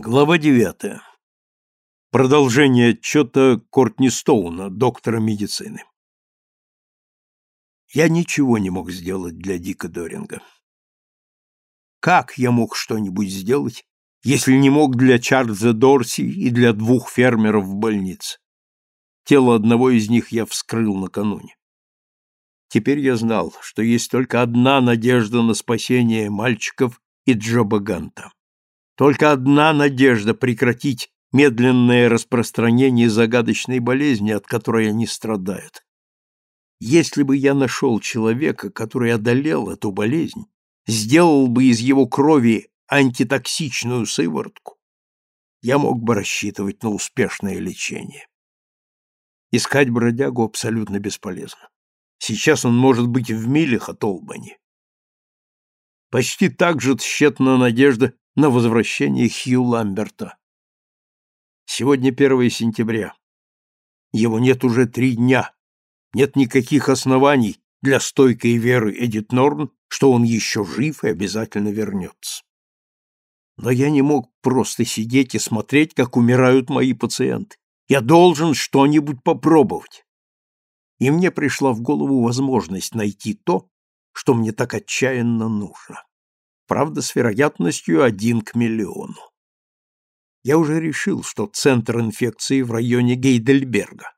Глава девятая. Продолжение отчета Кортни Стоуна, доктора медицины. Я ничего не мог сделать для Дика Доринга. Как я мог что-нибудь сделать, если не мог для Чарльза Дорси и для двух фермеров в больнице? Тело одного из них я вскрыл накануне. Теперь я знал, что есть только одна надежда на спасение мальчиков и Джоба Ганта. Только одна надежда прекратить медленное распространение загадочной болезни, от которой они страдают. Если бы я нашел человека, который одолел эту болезнь, сделал бы из его крови антитоксичную сыворотку, я мог бы рассчитывать на успешное лечение. Искать бродягу абсолютно бесполезно. Сейчас он может быть в милях от Олбани. Почти так же тщетна надежда на возвращение Хью Ламберта. Сегодня 1 сентября. Его нет уже три дня. Нет никаких оснований для стойкой веры Эдит Норн, что он еще жив и обязательно вернется. Но я не мог просто сидеть и смотреть, как умирают мои пациенты. Я должен что-нибудь попробовать. И мне пришла в голову возможность найти то, что мне так отчаянно нужно правда, с вероятностью один к миллиону. Я уже решил, что центр инфекции в районе Гейдельберга.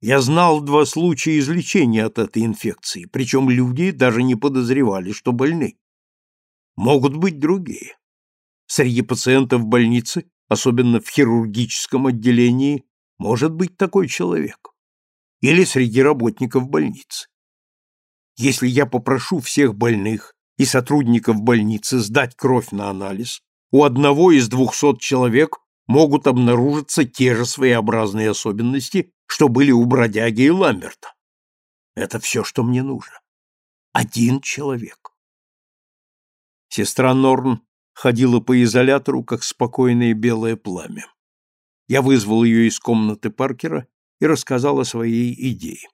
Я знал два случая излечения от этой инфекции, причем люди даже не подозревали, что больны. Могут быть другие. Среди пациентов больницы, особенно в хирургическом отделении, может быть такой человек. Или среди работников больницы. Если я попрошу всех больных и сотрудников больницы сдать кровь на анализ, у одного из двухсот человек могут обнаружиться те же своеобразные особенности, что были у бродяги и Ламберта. Это все, что мне нужно. Один человек. Сестра Норн ходила по изолятору, как спокойное белое пламя. Я вызвал ее из комнаты Паркера и рассказал о своей идее.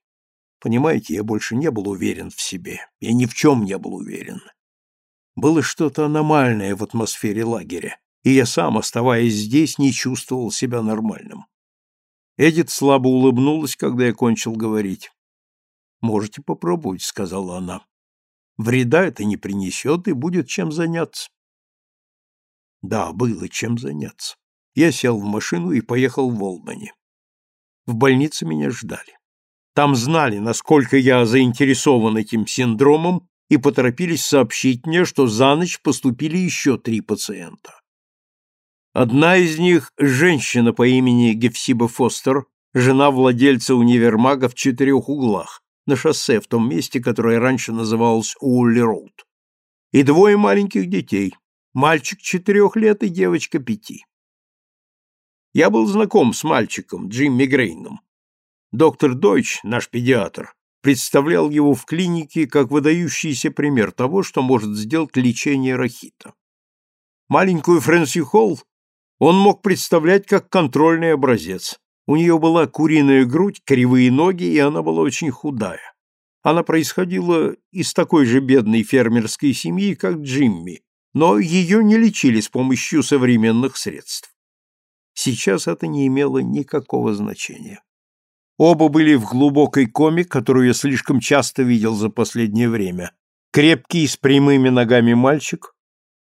Понимаете, я больше не был уверен в себе. Я ни в чем не был уверен. Было что-то аномальное в атмосфере лагеря, и я сам, оставаясь здесь, не чувствовал себя нормальным. Эдит слабо улыбнулась, когда я кончил говорить. «Можете попробовать», — сказала она. «Вреда это не принесет, и будет чем заняться». Да, было чем заняться. Я сел в машину и поехал в Олбани. В больнице меня ждали. Там знали, насколько я заинтересован этим синдромом, и поторопились сообщить мне, что за ночь поступили еще три пациента. Одна из них – женщина по имени Гефсиба Фостер, жена владельца универмага в четырех углах, на шоссе в том месте, которое раньше называлось Уолли-Роуд. И двое маленьких детей, мальчик четырех лет и девочка пяти. Я был знаком с мальчиком, Джимми Грейном. Доктор Дойч, наш педиатр, представлял его в клинике как выдающийся пример того, что может сделать лечение рахита. Маленькую Фрэнси Холл он мог представлять как контрольный образец. У нее была куриная грудь, кривые ноги, и она была очень худая. Она происходила из такой же бедной фермерской семьи, как Джимми, но ее не лечили с помощью современных средств. Сейчас это не имело никакого значения. Оба были в глубокой коме, которую я слишком часто видел за последнее время. Крепкий с прямыми ногами мальчик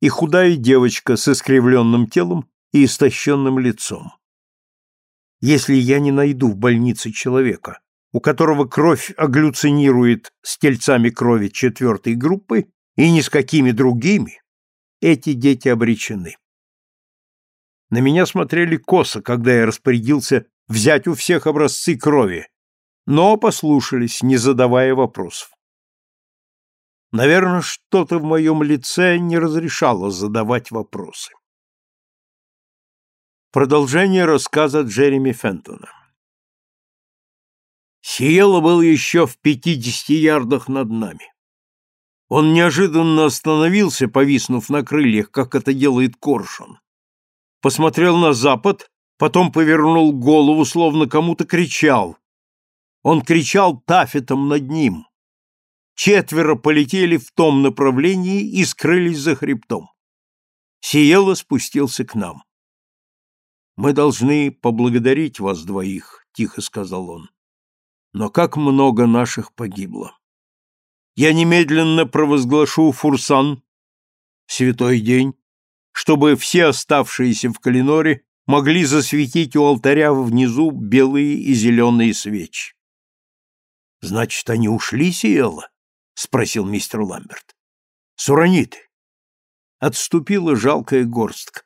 и худая девочка с искривленным телом и истощенным лицом. Если я не найду в больнице человека, у которого кровь агглюцинирует с тельцами крови четвертой группы и ни с какими другими, эти дети обречены. На меня смотрели косо, когда я распорядился взять у всех образцы крови, но послушались, не задавая вопросов. Наверное, что-то в моем лице не разрешало задавать вопросы. Продолжение рассказа Джереми Фентона. Сиело был еще в пятидесяти ярдах над нами. Он неожиданно остановился, повиснув на крыльях, как это делает коршун. Посмотрел на запад потом повернул голову, словно кому-то кричал. Он кричал тафетом над ним. Четверо полетели в том направлении и скрылись за хребтом. Сиело спустился к нам. Мы должны поблагодарить вас двоих, тихо сказал он. Но как много наших погибло. Я немедленно провозглашу фурсан, святой день, чтобы все оставшиеся в Калиноре могли засветить у алтаря внизу белые и зеленые свечи. — Значит, они ушли, Сиэлла? — спросил мистер Ламберт. — Сураниты. Отступила жалкая горстка.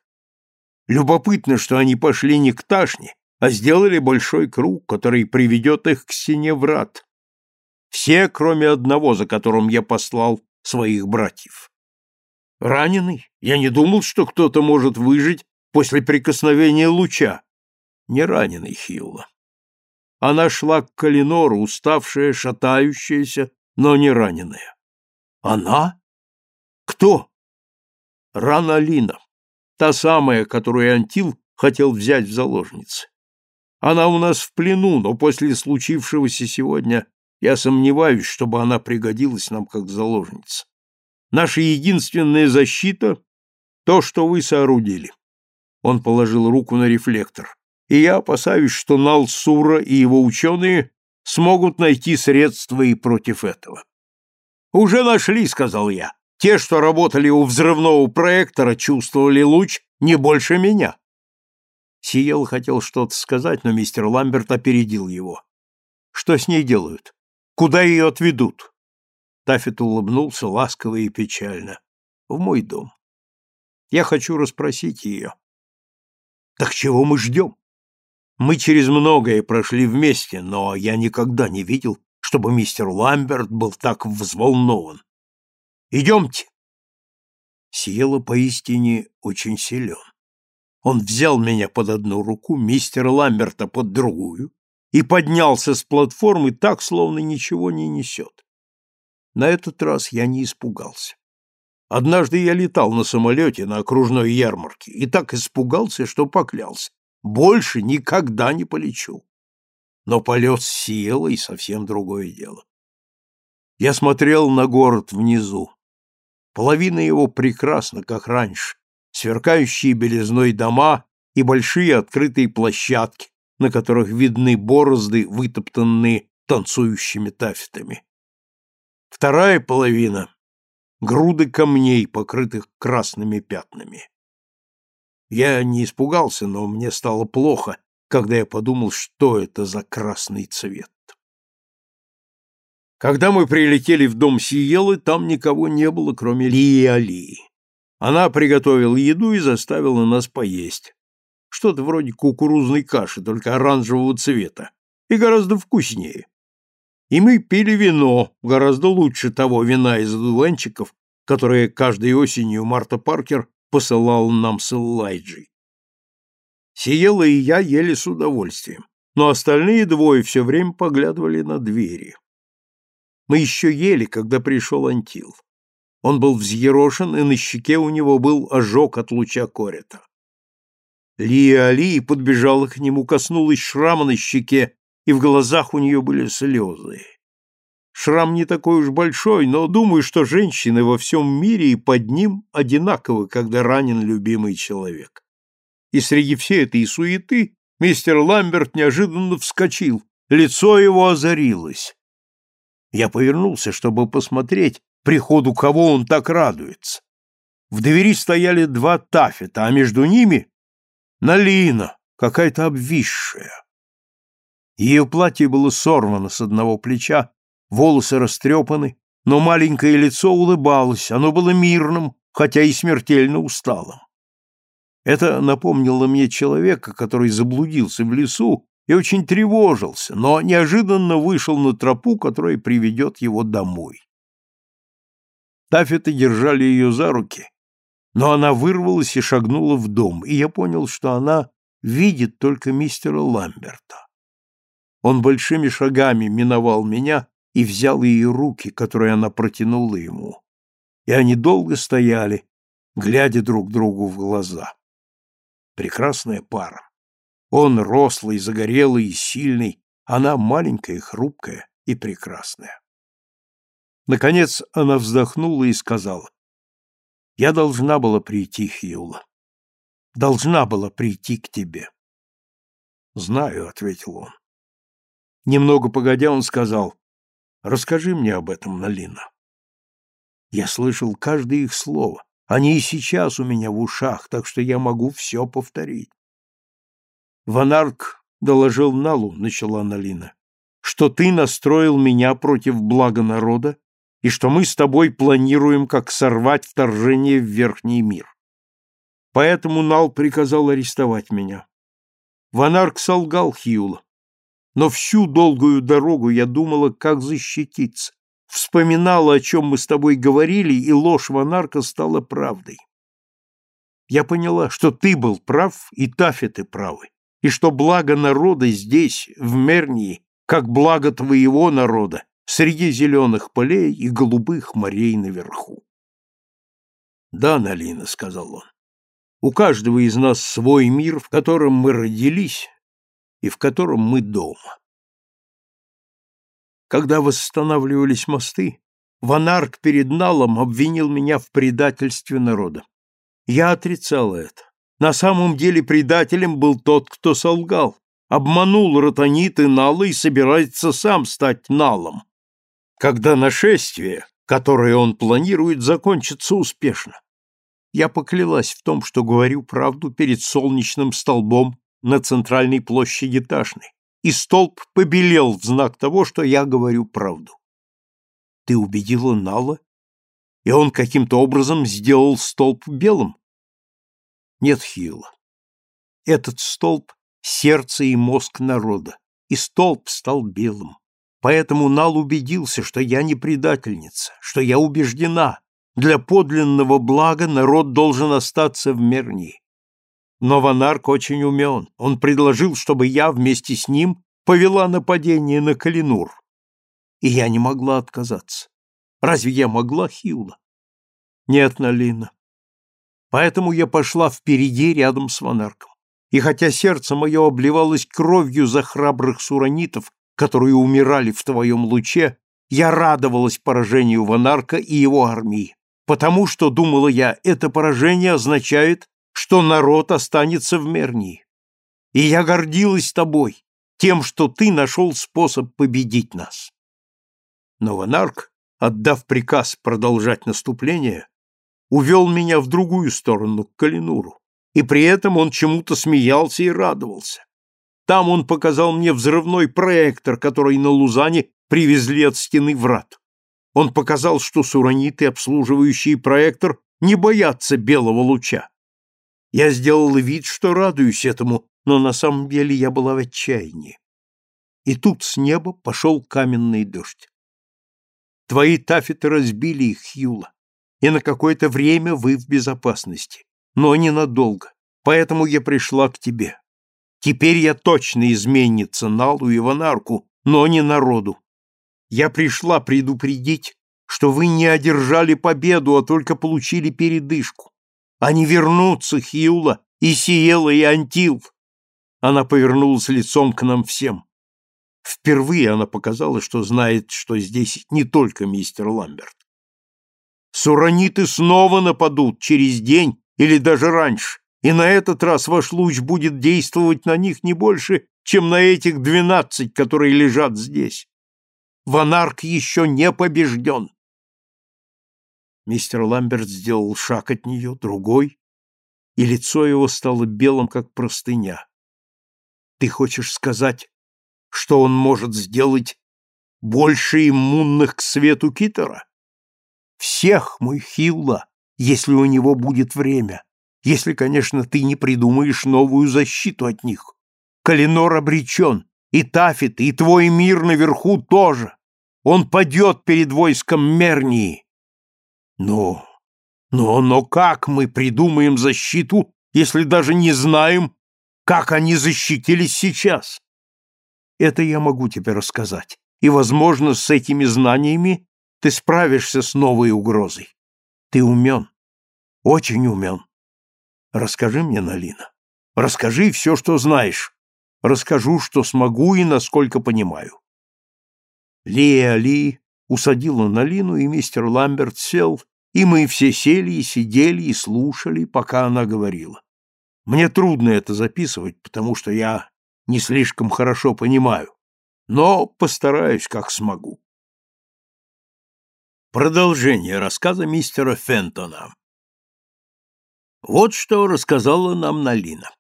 Любопытно, что они пошли не к Ташне, а сделали большой круг, который приведет их к стене врат. Все, кроме одного, за которым я послал своих братьев. Раненый? Я не думал, что кто-то может выжить после прикосновения луча. Не раненый Хилла. Она шла к Калинору, уставшая, шатающаяся, но не раненая. Она? Кто? Рана Лина, та самая, которую Антил хотел взять в заложницы. Она у нас в плену, но после случившегося сегодня я сомневаюсь, чтобы она пригодилась нам как заложница. Наша единственная защита — то, что вы соорудили. Он положил руку на рефлектор. И я опасаюсь, что Налсура и его ученые смогут найти средства и против этого. «Уже нашли», — сказал я. «Те, что работали у взрывного проектора, чувствовали луч не больше меня». Сиел хотел что-то сказать, но мистер Ламберт опередил его. «Что с ней делают? Куда ее отведут?» Таффет улыбнулся ласково и печально. «В мой дом. Я хочу расспросить ее. Так чего мы ждем? Мы через многое прошли вместе, но я никогда не видел, чтобы мистер Ламберт был так взволнован. Идемте. Сиела поистине очень силен. Он взял меня под одну руку, мистера Ламберта под другую, и поднялся с платформы так, словно ничего не несет. На этот раз я не испугался. Однажды я летал на самолете на окружной ярмарке и так испугался, что поклялся. Больше никогда не полечу. Но полет с и совсем другое дело. Я смотрел на город внизу. Половина его прекрасна, как раньше. Сверкающие белизной дома и большие открытые площадки, на которых видны борозды, вытоптанные танцующими тафетами. Вторая половина груды камней, покрытых красными пятнами. Я не испугался, но мне стало плохо, когда я подумал, что это за красный цвет. Когда мы прилетели в дом Сиелы, там никого не было, кроме Лии Алии. Она приготовила еду и заставила нас поесть. Что-то вроде кукурузной каши, только оранжевого цвета, и гораздо вкуснее. И мы пили вино, гораздо лучше того вина из одуванчиков, которое каждой осенью Марта Паркер посылал нам с Элайджей. Сиела и я ели с удовольствием, но остальные двое все время поглядывали на двери. Мы еще ели, когда пришел Антил. Он был взъерошен, и на щеке у него был ожог от луча корета. Лия Али подбежала к нему, коснулась шрама на щеке и в глазах у нее были слезы. Шрам не такой уж большой, но думаю, что женщины во всем мире и под ним одинаковы, когда ранен любимый человек. И среди всей этой суеты мистер Ламберт неожиданно вскочил, лицо его озарилось. Я повернулся, чтобы посмотреть, приходу кого он так радуется. В двери стояли два тафета, а между ними — Налина, какая-то обвисшая. Ее платье было сорвано с одного плеча, волосы растрепаны, но маленькое лицо улыбалось, оно было мирным, хотя и смертельно усталым. Это напомнило мне человека, который заблудился в лесу и очень тревожился, но неожиданно вышел на тропу, которая приведет его домой. Тафеты держали ее за руки, но она вырвалась и шагнула в дом, и я понял, что она видит только мистера Ламберта. Он большими шагами миновал меня и взял ее руки, которые она протянула ему. И они долго стояли, глядя друг другу в глаза. Прекрасная пара. Он рослый, загорелый и сильный, она маленькая, хрупкая и прекрасная. Наконец она вздохнула и сказала, «Я должна была прийти, Хьюла. Должна была прийти к тебе». Знаю, ответил он. Немного погодя, он сказал: Расскажи мне об этом, Налина. Я слышал каждое их слово. Они и сейчас у меня в ушах, так что я могу все повторить. Ванарк доложил Налу, начала Налина, что ты настроил меня против блага народа и что мы с тобой планируем, как сорвать вторжение в Верхний мир. Поэтому Нал приказал арестовать меня. Ванарк солгал Хьюла. Но всю долгую дорогу я думала, как защититься. Вспоминала, о чем мы с тобой говорили, и ложь Ванарка стала правдой. Я поняла, что ты был прав, и Тафеты правы, и что благо народа здесь, в Мернии, как благо твоего народа, среди зеленых полей и голубых морей наверху. «Да, Налина», — сказал он, — «у каждого из нас свой мир, в котором мы родились и в котором мы дома». Когда восстанавливались мосты, Ванарк перед Налом обвинил меня в предательстве народа. Я отрицал это. На самом деле предателем был тот, кто солгал, обманул Ротанит и Нала и собирается сам стать Налом когда нашествие, которое он планирует, закончится успешно. Я поклялась в том, что говорю правду перед солнечным столбом на центральной площади Ташны, и столб побелел в знак того, что я говорю правду. Ты убедила Нала, и он каким-то образом сделал столб белым? Нет, Хилла. Этот столб — сердце и мозг народа, и столб стал белым. Поэтому Нал убедился, что я не предательница, что я убеждена, для подлинного блага народ должен остаться в Мернии. Но Ванарк очень умен. Он предложил, чтобы я вместе с ним повела нападение на Калинур. И я не могла отказаться. Разве я могла, Хилла? Нет, Налина. Поэтому я пошла впереди рядом с Ванарком. И хотя сердце мое обливалось кровью за храбрых суранитов, которые умирали в твоем луче, я радовалась поражению Ванарка и его армии, потому что, думала я, это поражение означает, что народ останется в Мернии. И я гордилась тобой, тем, что ты нашел способ победить нас. Но Ванарк, отдав приказ продолжать наступление, увел меня в другую сторону, к Калинуру, и при этом он чему-то смеялся и радовался. Там он показал мне взрывной проектор, который на Лузане привезли от стены врат. Он показал, что сураниты, обслуживающие проектор, не боятся белого луча. Я сделал вид, что радуюсь этому, но на самом деле я была в отчаянии. И тут с неба пошел каменный дождь. Твои тафеты разбили их, Хьюла, и на какое-то время вы в безопасности, но ненадолго, поэтому я пришла к тебе. Теперь я точно изменница Налу и Ванарку, но не народу. Я пришла предупредить, что вы не одержали победу, а только получили передышку. Они вернутся, Хиула, и Сиела, и Антил. Она повернулась лицом к нам всем. Впервые она показала, что знает, что здесь не только мистер Ламберт. Сураниты снова нападут через день или даже раньше и на этот раз ваш луч будет действовать на них не больше, чем на этих двенадцать, которые лежат здесь. Ванарк еще не побежден. Мистер Ламберт сделал шаг от нее, другой, и лицо его стало белым, как простыня. Ты хочешь сказать, что он может сделать больше иммунных к свету Китера? Всех, мой Хилла, если у него будет время если, конечно, ты не придумаешь новую защиту от них. Калинор обречен, и Тафит, и твой мир наверху тоже. Он падет перед войском Мернии. Но, но, но как мы придумаем защиту, если даже не знаем, как они защитились сейчас? Это я могу тебе рассказать, и, возможно, с этими знаниями ты справишься с новой угрозой. Ты умен, очень умен. Расскажи мне, Налина. Расскажи все, что знаешь. Расскажу, что смогу и насколько понимаю. Лия Ли усадила Налину, и мистер Ламберт сел, и мы все сели и сидели и слушали, пока она говорила. Мне трудно это записывать, потому что я не слишком хорошо понимаю, но постараюсь, как смогу. Продолжение рассказа мистера Фентона. Вот что рассказала нам Налина.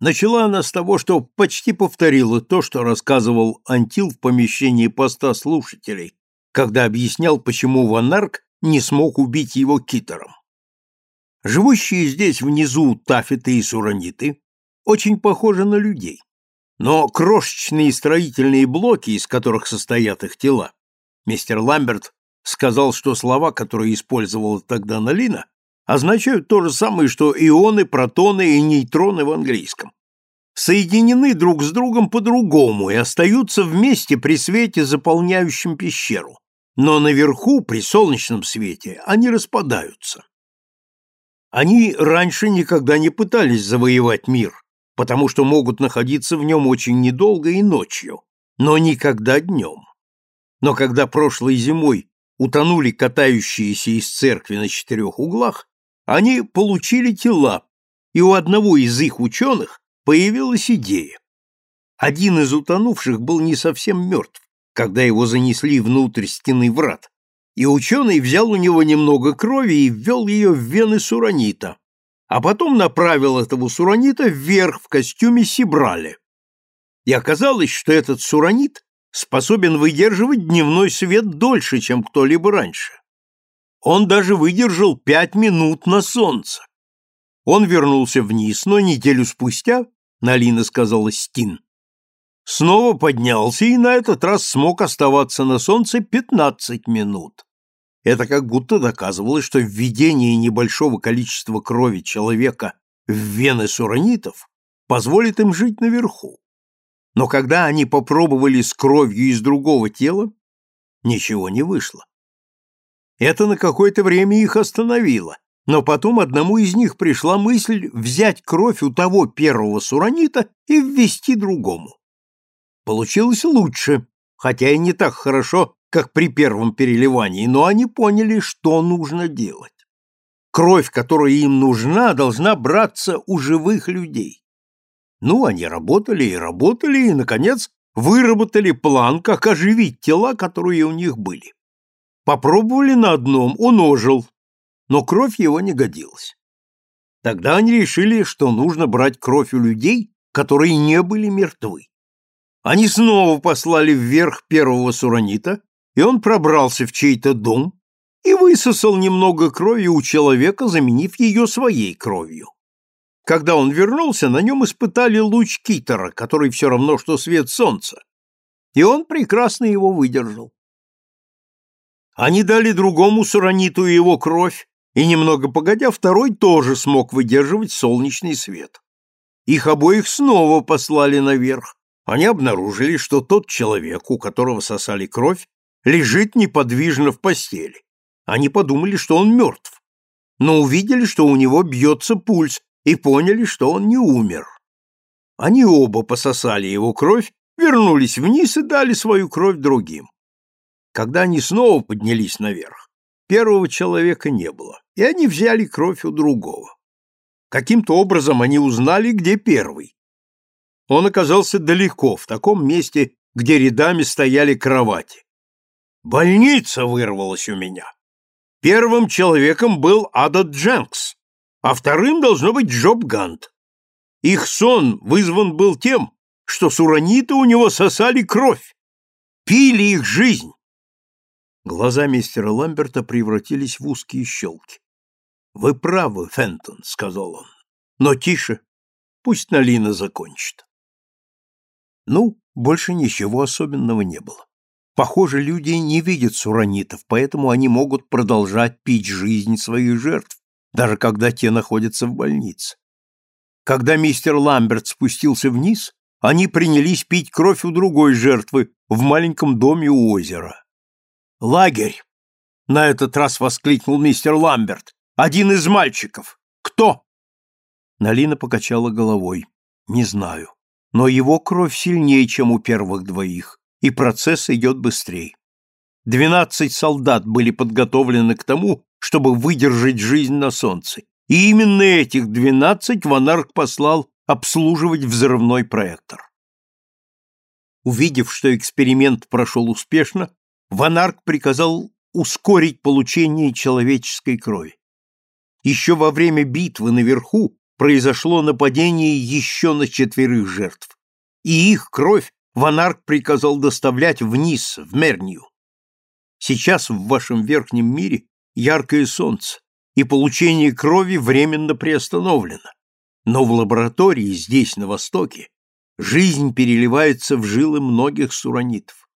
Начала она с того, что почти повторила то, что рассказывал Антил в помещении поста слушателей, когда объяснял, почему Ванарк не смог убить его китером. Живущие здесь внизу тафеты и сураниты очень похожи на людей. Но крошечные строительные блоки, из которых состоят их тела, мистер Ламберт сказал, что слова, которые использовала тогда Налина, означают то же самое, что ионы, протоны и нейтроны в английском. Соединены друг с другом по-другому и остаются вместе при свете, заполняющем пещеру. Но наверху, при солнечном свете, они распадаются. Они раньше никогда не пытались завоевать мир, потому что могут находиться в нем очень недолго и ночью, но никогда днем. Но когда прошлой зимой утонули катающиеся из церкви на четырех углах, они получили тела, и у одного из их ученых появилась идея. Один из утонувших был не совсем мертв, когда его занесли внутрь стены врат, и ученый взял у него немного крови и ввел ее в вены суранита, а потом направил этого суранита вверх в костюме сибрали. И оказалось, что этот суранит способен выдерживать дневной свет дольше, чем кто-либо раньше. Он даже выдержал пять минут на солнце. Он вернулся вниз, но неделю спустя, Налина сказала Стин, снова поднялся и на этот раз смог оставаться на солнце пятнадцать минут. Это как будто доказывало, что введение небольшого количества крови человека в вены суранитов позволит им жить наверху. Но когда они попробовали с кровью из другого тела, ничего не вышло. Это на какое-то время их остановило, но потом одному из них пришла мысль взять кровь у того первого суранита и ввести другому. Получилось лучше, хотя и не так хорошо, как при первом переливании, но они поняли, что нужно делать. Кровь, которая им нужна, должна браться у живых людей. Ну, они работали и работали, и, наконец, выработали план, как оживить тела, которые у них были. Попробовали на одном, он ожил, но кровь его не годилась. Тогда они решили, что нужно брать кровь у людей, которые не были мертвы. Они снова послали вверх первого суранита, и он пробрался в чей-то дом и высосал немного крови у человека, заменив ее своей кровью. Когда он вернулся, на нем испытали луч китера, который все равно, что свет солнца, и он прекрасно его выдержал. Они дали другому сураниту его кровь, и немного погодя, второй тоже смог выдерживать солнечный свет. Их обоих снова послали наверх. Они обнаружили, что тот человек, у которого сосали кровь, лежит неподвижно в постели. Они подумали, что он мертв, но увидели, что у него бьется пульс, и поняли, что он не умер. Они оба пососали его кровь, вернулись вниз и дали свою кровь другим. Когда они снова поднялись наверх, первого человека не было, и они взяли кровь у другого. Каким-то образом они узнали, где первый. Он оказался далеко, в таком месте, где рядами стояли кровати. Больница вырвалась у меня. Первым человеком был Ада Дженкс, а вторым должно быть Джоб Гант. Их сон вызван был тем, что сураниты у него сосали кровь, пили их жизнь. Глаза мистера Ламберта превратились в узкие щелки. «Вы правы, Фентон», — сказал он. «Но тише, пусть Налина закончит». Ну, больше ничего особенного не было. Похоже, люди не видят суранитов, поэтому они могут продолжать пить жизнь своих жертв, даже когда те находятся в больнице. Когда мистер Ламберт спустился вниз, они принялись пить кровь у другой жертвы в маленьком доме у озера. «Лагерь!» — на этот раз воскликнул мистер Ламберт. «Один из мальчиков! Кто?» Налина покачала головой. «Не знаю. Но его кровь сильнее, чем у первых двоих и процесс идет быстрее. Двенадцать солдат были подготовлены к тому, чтобы выдержать жизнь на солнце, и именно этих двенадцать Ванарк послал обслуживать взрывной проектор. Увидев, что эксперимент прошел успешно, Ванарк приказал ускорить получение человеческой крови. Еще во время битвы наверху произошло нападение еще на четверых жертв, и их кровь Ванарк приказал доставлять вниз, в Мернию. Сейчас в вашем верхнем мире яркое солнце, и получение крови временно приостановлено. Но в лаборатории здесь, на Востоке, жизнь переливается в жилы многих суранитов.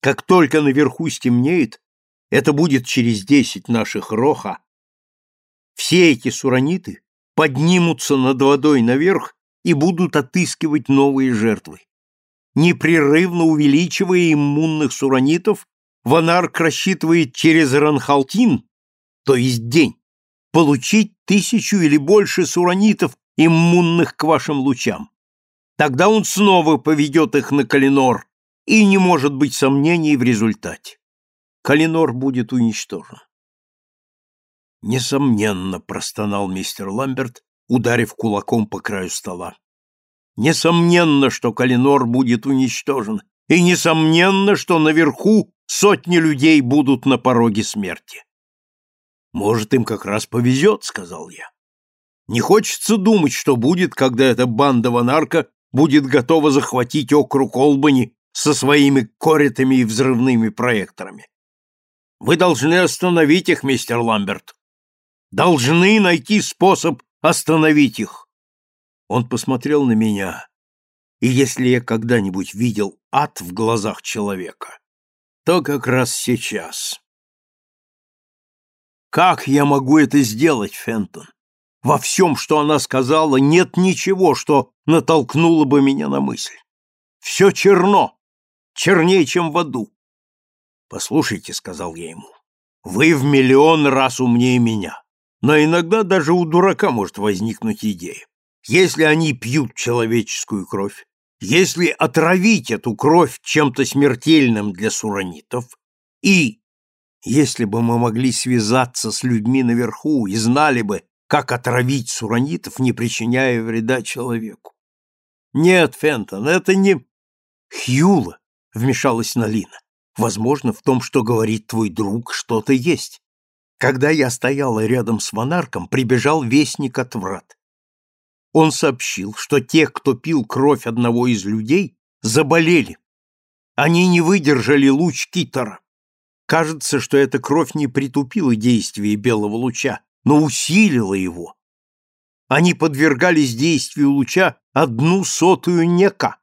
Как только наверху стемнеет, это будет через десять наших роха, все эти сураниты поднимутся над водой наверх и будут отыскивать новые жертвы. Непрерывно увеличивая иммунных суранитов, Ванарк рассчитывает через Ранхалтин, то есть день, получить тысячу или больше суранитов, иммунных к вашим лучам. Тогда он снова поведет их на Калинор, и не может быть сомнений в результате. Калинор будет уничтожен. Несомненно, простонал мистер Ламберт, ударив кулаком по краю стола. Несомненно, что Калинор будет уничтожен, и несомненно, что наверху сотни людей будут на пороге смерти. Может, им как раз повезет, сказал я. Не хочется думать, что будет, когда эта банда Ванарка будет готова захватить округ Олбани со своими коритами и взрывными проекторами. Вы должны остановить их, мистер Ламберт. Должны найти способ остановить их. Он посмотрел на меня, и если я когда-нибудь видел ад в глазах человека, то как раз сейчас. Как я могу это сделать, Фентон? Во всем, что она сказала, нет ничего, что натолкнуло бы меня на мысль. Все черно, чернее, чем в аду. Послушайте, — сказал я ему, — вы в миллион раз умнее меня. Но иногда даже у дурака может возникнуть идея. Если они пьют человеческую кровь, если отравить эту кровь чем-то смертельным для суранитов, и если бы мы могли связаться с людьми наверху и знали бы, как отравить суранитов, не причиняя вреда человеку. Нет, Фентон, это не... Хьюла, вмешалась Налина. Возможно, в том, что говорит твой друг, что-то есть. Когда я стояла рядом с монарком, прибежал вестник от врат. Он сообщил, что те, кто пил кровь одного из людей, заболели. Они не выдержали луч китара. Кажется, что эта кровь не притупила действие белого луча, но усилила его. Они подвергались действию луча одну сотую нека,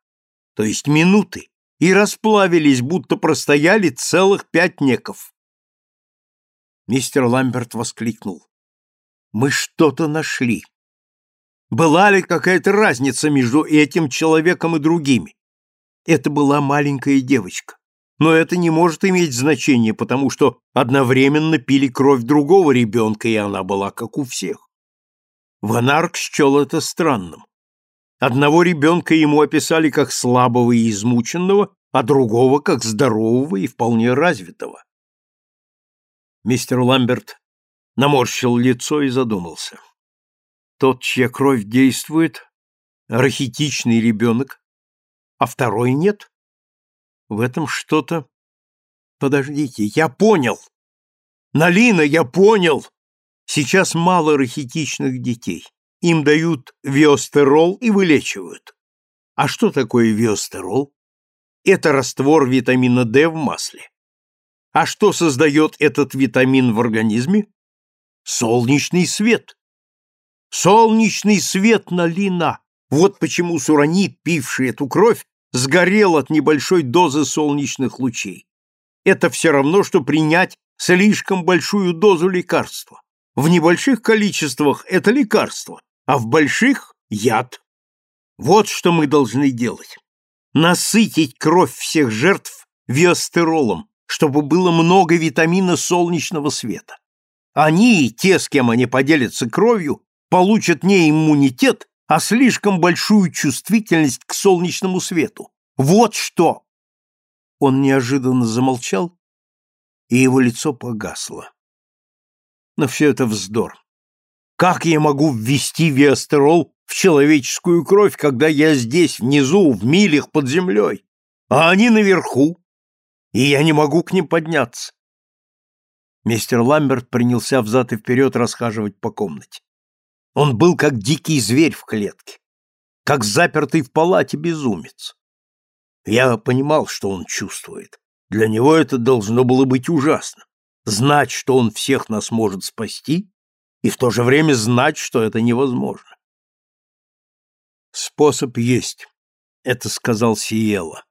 то есть минуты, и расплавились, будто простояли целых пять неков. Мистер Ламберт воскликнул. «Мы что-то нашли. Была ли какая-то разница между этим человеком и другими? Это была маленькая девочка. Но это не может иметь значения, потому что одновременно пили кровь другого ребенка, и она была как у всех. Ванарк счел это странным. Одного ребенка ему описали как слабого и измученного, а другого как здорового и вполне развитого. Мистер Ламберт наморщил лицо и задумался. Тот, чья кровь действует, рахитичный ребенок, а второй нет? В этом что-то... Подождите, я понял! Налина, я понял! Сейчас мало рахитичных детей. Им дают виостерол и вылечивают. А что такое виостерол? Это раствор витамина D в масле. А что создает этот витамин в организме? Солнечный свет. Солнечный свет налина. Вот почему суранит, пивший эту кровь, сгорел от небольшой дозы солнечных лучей. Это все равно, что принять слишком большую дозу лекарства. В небольших количествах это лекарство, а в больших – яд. Вот что мы должны делать. Насытить кровь всех жертв виостеролом, чтобы было много витамина солнечного света. Они, те, с кем они поделятся кровью, получат не иммунитет, а слишком большую чувствительность к солнечному свету. Вот что! Он неожиданно замолчал, и его лицо погасло. Но все это вздор. Как я могу ввести виастерол в человеческую кровь, когда я здесь, внизу, в милях под землей? а они наверху, и я не могу к ним подняться. Мистер Ламберт принялся взад и вперед расхаживать по комнате. Он был как дикий зверь в клетке, как запертый в палате безумец. Я понимал, что он чувствует. Для него это должно было быть ужасно. Знать, что он всех нас может спасти, и в то же время знать, что это невозможно. «Способ есть», — это сказал Сиела.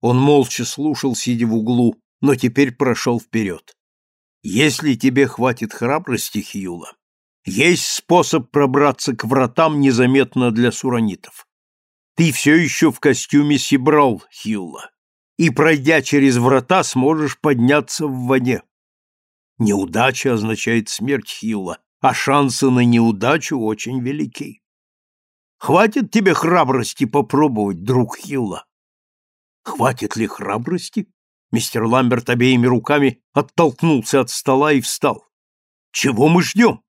Он молча слушал, сидя в углу, но теперь прошел вперед. «Если тебе хватит храбрости, Хьюла, есть способ пробраться к вратам незаметно для суранитов. Ты все еще в костюме Сибрал, Хьюла, и, пройдя через врата, сможешь подняться в воде. Неудача означает смерть Хьюла, а шансы на неудачу очень велики. Хватит тебе храбрости попробовать, друг Хьюла? Хватит ли храбрости? Мистер Ламберт обеими руками оттолкнулся от стола и встал. Чего мы ждем?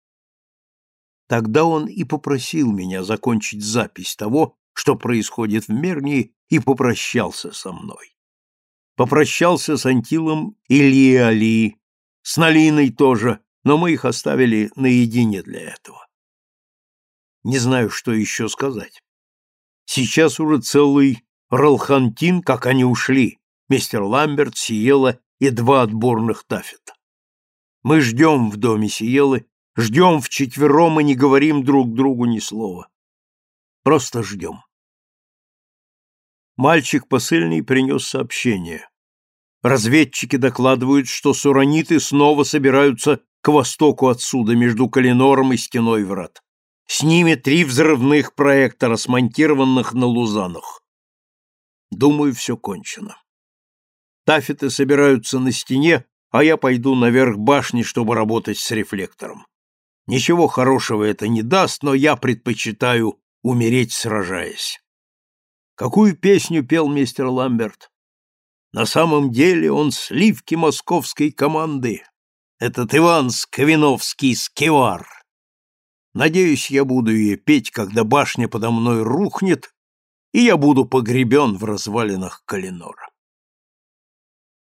Тогда он и попросил меня закончить запись того, что происходит в Мернии, и попрощался со мной. Попрощался с Антилом Ильи Али, с Налиной тоже, но мы их оставили наедине для этого. Не знаю, что еще сказать. Сейчас уже целый Ралхантин, как они ушли, мистер Ламберт, Сиела и два отборных Таффета. Мы ждем в доме Сиелы, ждем вчетвером и не говорим друг другу ни слова. Просто ждем. Мальчик посыльный принес сообщение. Разведчики докладывают, что сураниты снова собираются к востоку отсюда, между Калинором и стеной врат. С ними три взрывных проектора, смонтированных на Лузанах. Думаю, все кончено. Тафеты собираются на стене, а я пойду наверх башни, чтобы работать с рефлектором. Ничего хорошего это не даст, но я предпочитаю умереть, сражаясь. Какую песню пел мистер Ламберт? На самом деле он сливки московской команды. Этот Иван Сковиновский скивар. Надеюсь, я буду ее петь, когда башня подо мной рухнет, и я буду погребен в развалинах Калинора.